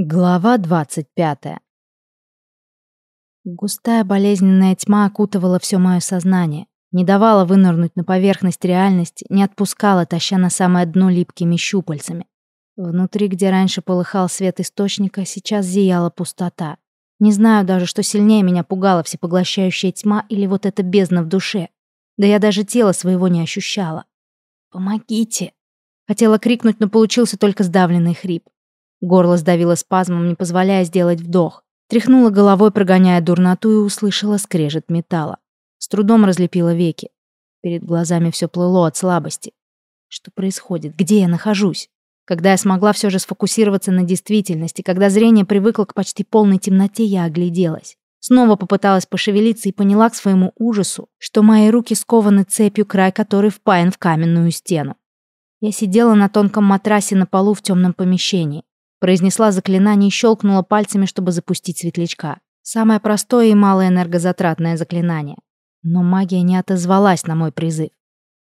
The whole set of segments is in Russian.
Глава двадцать пятая. Густая болезненная тьма окутывала все мое сознание, не давала вынырнуть на поверхность реальности, не отпускала, таща на самое дно липкими щупальцами. Внутри, где раньше полыхал свет источника, сейчас зияла пустота. Не знаю даже, что сильнее меня пугала всепоглощающая тьма или вот эта бездна в душе. Да я даже тела своего не ощущала. «Помогите!» Хотела крикнуть, но получился только сдавленный хрип. Горло сдавило спазмом, не позволяя сделать вдох. Тряхнула головой, прогоняя дурноту, и услышала скрежет металла. С трудом разлепила веки. Перед глазами все плыло от слабости. Что происходит? Где я нахожусь? Когда я смогла все же сфокусироваться на действительности, когда зрение привыкло к почти полной темноте, я огляделась. Снова попыталась пошевелиться и поняла к своему ужасу, что мои руки скованы цепью, край которой впаян в каменную стену. Я сидела на тонком матрасе на полу в темном помещении. Произнесла заклинание и щелкнула пальцами, чтобы запустить светлячка. Самое простое и малоэнергозатратное заклинание. Но магия не отозвалась на мой призыв.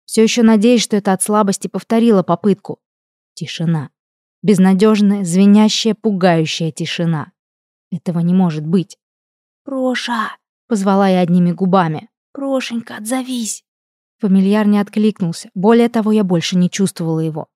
Все еще надеюсь, что это от слабости повторила попытку. Тишина. Безнадежная, звенящая, пугающая тишина. Этого не может быть. «Проша!» — позвала я одними губами. «Прошенька, отзовись!» Фамильяр не откликнулся. Более того, я больше не чувствовала его.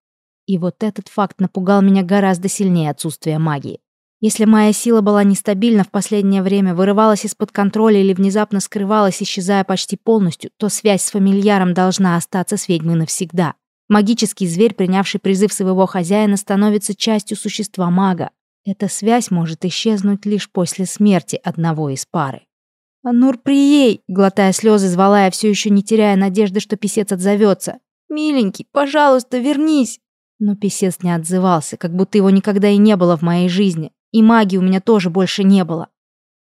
И вот этот факт напугал меня гораздо сильнее отсутствия магии. Если моя сила была нестабильна в последнее время, вырывалась из-под контроля или внезапно скрывалась, исчезая почти полностью, то связь с фамильяром должна остаться с ведьмой навсегда. Магический зверь, принявший призыв своего хозяина, становится частью существа мага. Эта связь может исчезнуть лишь после смерти одного из пары. «Анур, прией!» — глотая слезы, звала я, все еще не теряя надежды, что писец отзовется. «Миленький, пожалуйста, вернись!» Но писец не отзывался, как будто его никогда и не было в моей жизни. И магии у меня тоже больше не было.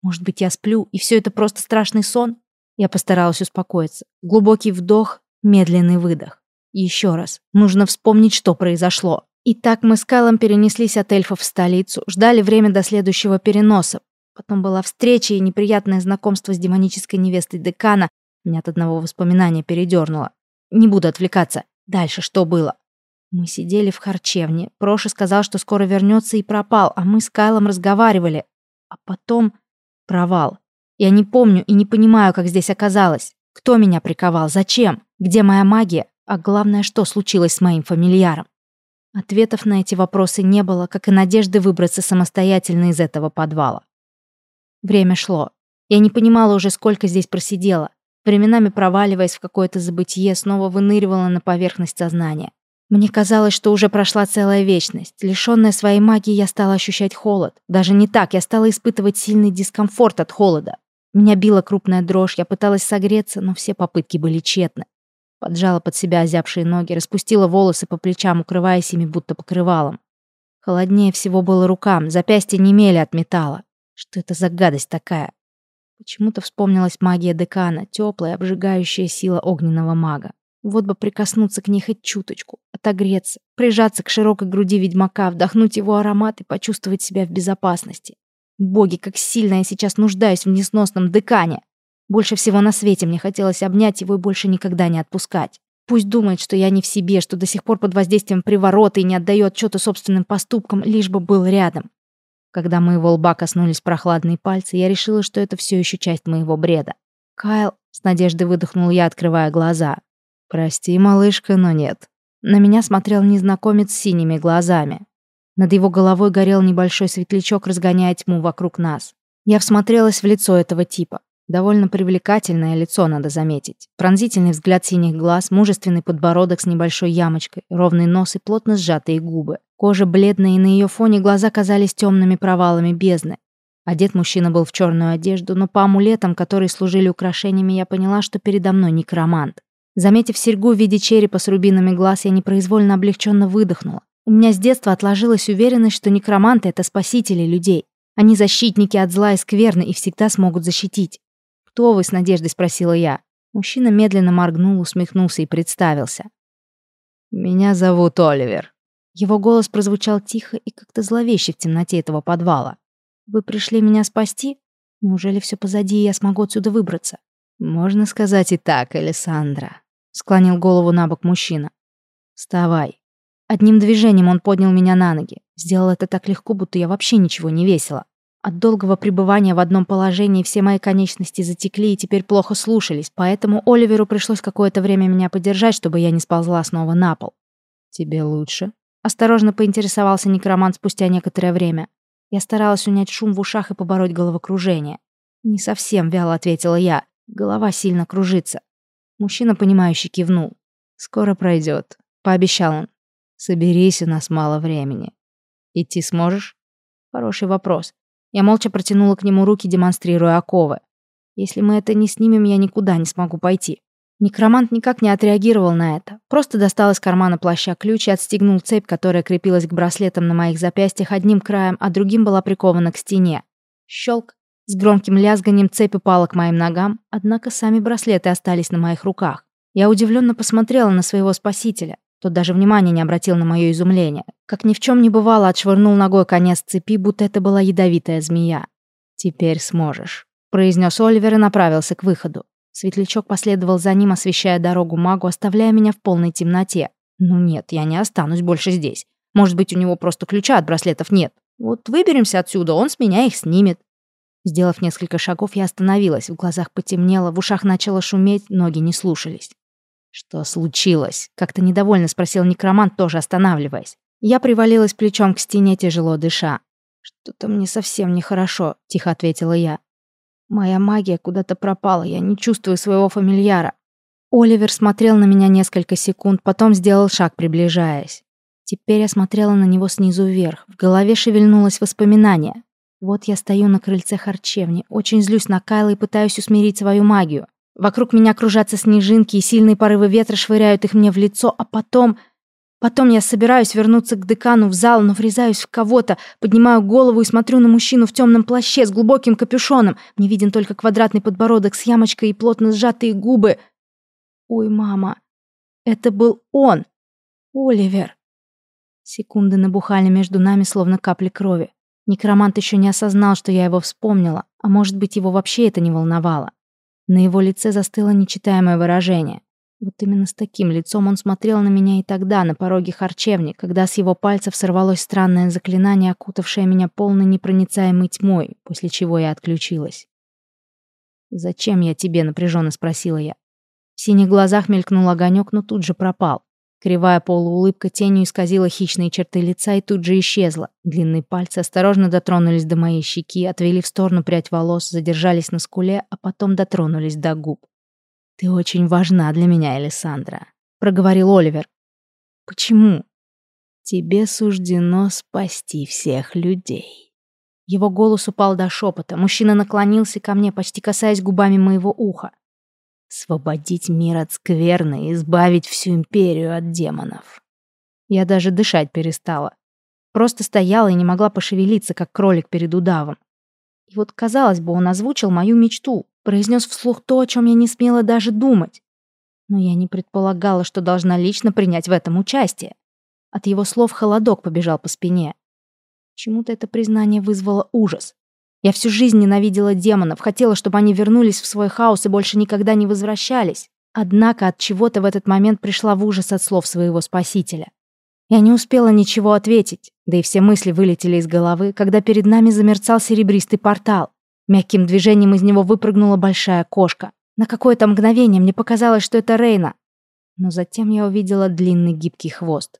Может быть, я сплю, и все это просто страшный сон? Я постаралась успокоиться. Глубокий вдох, медленный выдох. Еще раз. Нужно вспомнить, что произошло. Итак, мы с Кайлом перенеслись от эльфов в столицу, ждали время до следующего переноса. Потом была встреча и неприятное знакомство с демонической невестой декана. Меня от одного воспоминания передернуло. Не буду отвлекаться. Дальше что было? Мы сидели в харчевне. Проша сказал, что скоро вернется и пропал, а мы с Кайлом разговаривали. А потом провал. Я не помню и не понимаю, как здесь оказалось. Кто меня приковал? Зачем? Где моя магия? А главное, что случилось с моим фамильяром? Ответов на эти вопросы не было, как и надежды выбраться самостоятельно из этого подвала. Время шло. Я не понимала уже, сколько здесь просидела. Временами проваливаясь в какое-то забытие, снова выныривала на поверхность сознания. Мне казалось, что уже прошла целая вечность. Лишённая своей магии, я стала ощущать холод. Даже не так, я стала испытывать сильный дискомфорт от холода. Меня била крупная дрожь, я пыталась согреться, но все попытки были тщетны. Поджала под себя озябшие ноги, распустила волосы по плечам, укрываясь ими будто покрывалом. Холоднее всего было рукам, запястья немели от металла. Что это за гадость такая? Почему-то вспомнилась магия декана, теплая, обжигающая сила огненного мага. Вот бы прикоснуться к ней хоть чуточку, отогреться, прижаться к широкой груди ведьмака, вдохнуть его аромат и почувствовать себя в безопасности. Боги, как сильно я сейчас нуждаюсь в несносном декане. Больше всего на свете мне хотелось обнять его и больше никогда не отпускать. Пусть думает, что я не в себе, что до сих пор под воздействием приворота и не отдает отчета собственным поступкам, лишь бы был рядом. Когда моего лба коснулись прохладные пальцы, я решила, что это все еще часть моего бреда. «Кайл», — с надеждой выдохнул я, открывая глаза. «Прости, малышка, но нет». На меня смотрел незнакомец с синими глазами. Над его головой горел небольшой светлячок, разгоняя тьму вокруг нас. Я всмотрелась в лицо этого типа. Довольно привлекательное лицо, надо заметить. Пронзительный взгляд синих глаз, мужественный подбородок с небольшой ямочкой, ровный нос и плотно сжатые губы. Кожа бледная, и на ее фоне глаза казались темными провалами бездны. Одет мужчина был в черную одежду, но по амулетам, которые служили украшениями, я поняла, что передо мной некромант. Заметив серьгу в виде черепа с рубинами глаз, я непроизвольно облегченно выдохнула. У меня с детства отложилась уверенность, что некроманты — это спасители людей. Они защитники от зла и скверны и всегда смогут защитить. «Кто вы?» — с надеждой спросила я. Мужчина медленно моргнул, усмехнулся и представился. «Меня зовут Оливер». Его голос прозвучал тихо и как-то зловеще в темноте этого подвала. «Вы пришли меня спасти? Неужели все позади, и я смогу отсюда выбраться?» «Можно сказать и так, Александра», — склонил голову на бок мужчина. «Вставай». Одним движением он поднял меня на ноги. Сделал это так легко, будто я вообще ничего не весила. От долгого пребывания в одном положении все мои конечности затекли и теперь плохо слушались, поэтому Оливеру пришлось какое-то время меня подержать, чтобы я не сползла снова на пол. «Тебе лучше?» Осторожно поинтересовался некромант спустя некоторое время. Я старалась унять шум в ушах и побороть головокружение. «Не совсем», — вяло ответила я. Голова сильно кружится. Мужчина, понимающе кивнул. «Скоро пройдет», — пообещал он. «Соберись, у нас мало времени. Идти сможешь?» Хороший вопрос. Я молча протянула к нему руки, демонстрируя оковы. Если мы это не снимем, я никуда не смогу пойти. Некромант никак не отреагировал на это. Просто достал из кармана плаща ключ и отстегнул цепь, которая крепилась к браслетам на моих запястьях одним краем, а другим была прикована к стене. Щелк. С громким лязганием цепь упала к моим ногам, однако сами браслеты остались на моих руках. Я удивленно посмотрела на своего спасителя. Тот даже внимания не обратил на мое изумление. Как ни в чем не бывало, отшвырнул ногой конец цепи, будто это была ядовитая змея. «Теперь сможешь», — произнес Оливер и направился к выходу. Светлячок последовал за ним, освещая дорогу магу, оставляя меня в полной темноте. «Ну нет, я не останусь больше здесь. Может быть, у него просто ключа от браслетов нет. Вот выберемся отсюда, он с меня их снимет». Сделав несколько шагов, я остановилась, в глазах потемнело, в ушах начало шуметь, ноги не слушались. «Что случилось?» — как-то недовольно спросил некромант, тоже останавливаясь. Я привалилась плечом к стене, тяжело дыша. «Что-то мне совсем нехорошо», — тихо ответила я. «Моя магия куда-то пропала, я не чувствую своего фамильяра». Оливер смотрел на меня несколько секунд, потом сделал шаг, приближаясь. Теперь я смотрела на него снизу вверх. В голове шевельнулось воспоминание. Вот я стою на крыльце харчевни, очень злюсь на Кайла и пытаюсь усмирить свою магию. Вокруг меня кружатся снежинки, и сильные порывы ветра швыряют их мне в лицо, а потом... Потом я собираюсь вернуться к декану в зал, но врезаюсь в кого-то, поднимаю голову и смотрю на мужчину в темном плаще с глубоким капюшоном. Мне виден только квадратный подбородок с ямочкой и плотно сжатые губы. Ой, мама, это был он, Оливер. Секунды набухали между нами, словно капли крови. Некромант еще не осознал, что я его вспомнила, а может быть, его вообще это не волновало. На его лице застыло нечитаемое выражение. Вот именно с таким лицом он смотрел на меня и тогда, на пороге харчевни, когда с его пальцев сорвалось странное заклинание, окутавшее меня полной непроницаемой тьмой, после чего я отключилась. «Зачем я тебе?» — напряженно спросила я. В синих глазах мелькнул огонек, но тут же пропал. Кривая полуулыбка тенью исказила хищные черты лица и тут же исчезла. Длинные пальцы осторожно дотронулись до моей щеки, отвели в сторону прядь волос, задержались на скуле, а потом дотронулись до губ. «Ты очень важна для меня, Элисандра», — проговорил Оливер. «Почему?» «Тебе суждено спасти всех людей». Его голос упал до шепота. Мужчина наклонился ко мне, почти касаясь губами моего уха. Освободить мир от скверны и избавить всю империю от демонов. Я даже дышать перестала. Просто стояла и не могла пошевелиться, как кролик перед удавом. И вот, казалось бы, он озвучил мою мечту, произнес вслух то, о чем я не смела даже думать. Но я не предполагала, что должна лично принять в этом участие. От его слов холодок побежал по спине. Чему-то это признание вызвало ужас. Я всю жизнь ненавидела демонов, хотела, чтобы они вернулись в свой хаос и больше никогда не возвращались. Однако от чего-то в этот момент пришла в ужас от слов своего спасителя. Я не успела ничего ответить, да и все мысли вылетели из головы, когда перед нами замерцал серебристый портал. Мягким движением из него выпрыгнула большая кошка. На какое-то мгновение мне показалось, что это Рейна. Но затем я увидела длинный гибкий хвост.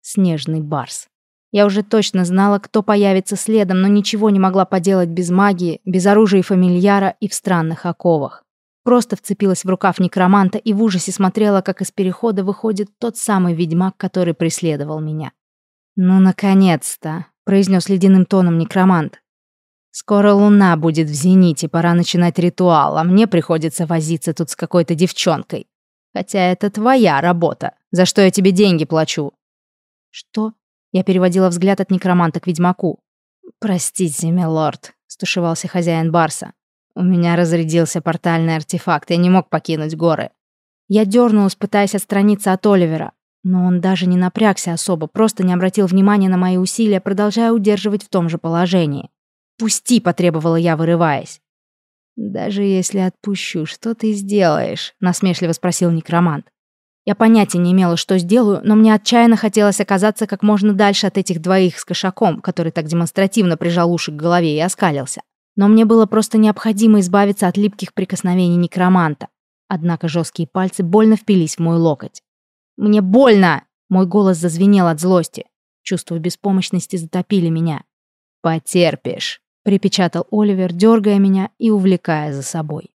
Снежный барс. Я уже точно знала, кто появится следом, но ничего не могла поделать без магии, без оружия и фамильяра и в странных оковах. Просто вцепилась в рукав некроманта и в ужасе смотрела, как из перехода выходит тот самый ведьмак, который преследовал меня. «Ну, наконец-то!» — произнес ледяным тоном некромант. «Скоро луна будет в зените, пора начинать ритуал, а мне приходится возиться тут с какой-то девчонкой. Хотя это твоя работа, за что я тебе деньги плачу». «Что?» Я переводила взгляд от некроманта к ведьмаку. «Простите, милорд», — стушевался хозяин Барса. «У меня разрядился портальный артефакт, я не мог покинуть горы». Я дернулась, пытаясь отстраниться от Оливера. Но он даже не напрягся особо, просто не обратил внимания на мои усилия, продолжая удерживать в том же положении. «Пусти!» — потребовала я, вырываясь. «Даже если отпущу, что ты сделаешь?» — насмешливо спросил некромант. Я понятия не имела, что сделаю, но мне отчаянно хотелось оказаться как можно дальше от этих двоих с кошаком, который так демонстративно прижал уши к голове и оскалился. Но мне было просто необходимо избавиться от липких прикосновений некроманта. Однако жесткие пальцы больно впились в мой локоть. «Мне больно!» Мой голос зазвенел от злости. Чувства беспомощности затопили меня. «Потерпишь», — припечатал Оливер, дергая меня и увлекая за собой.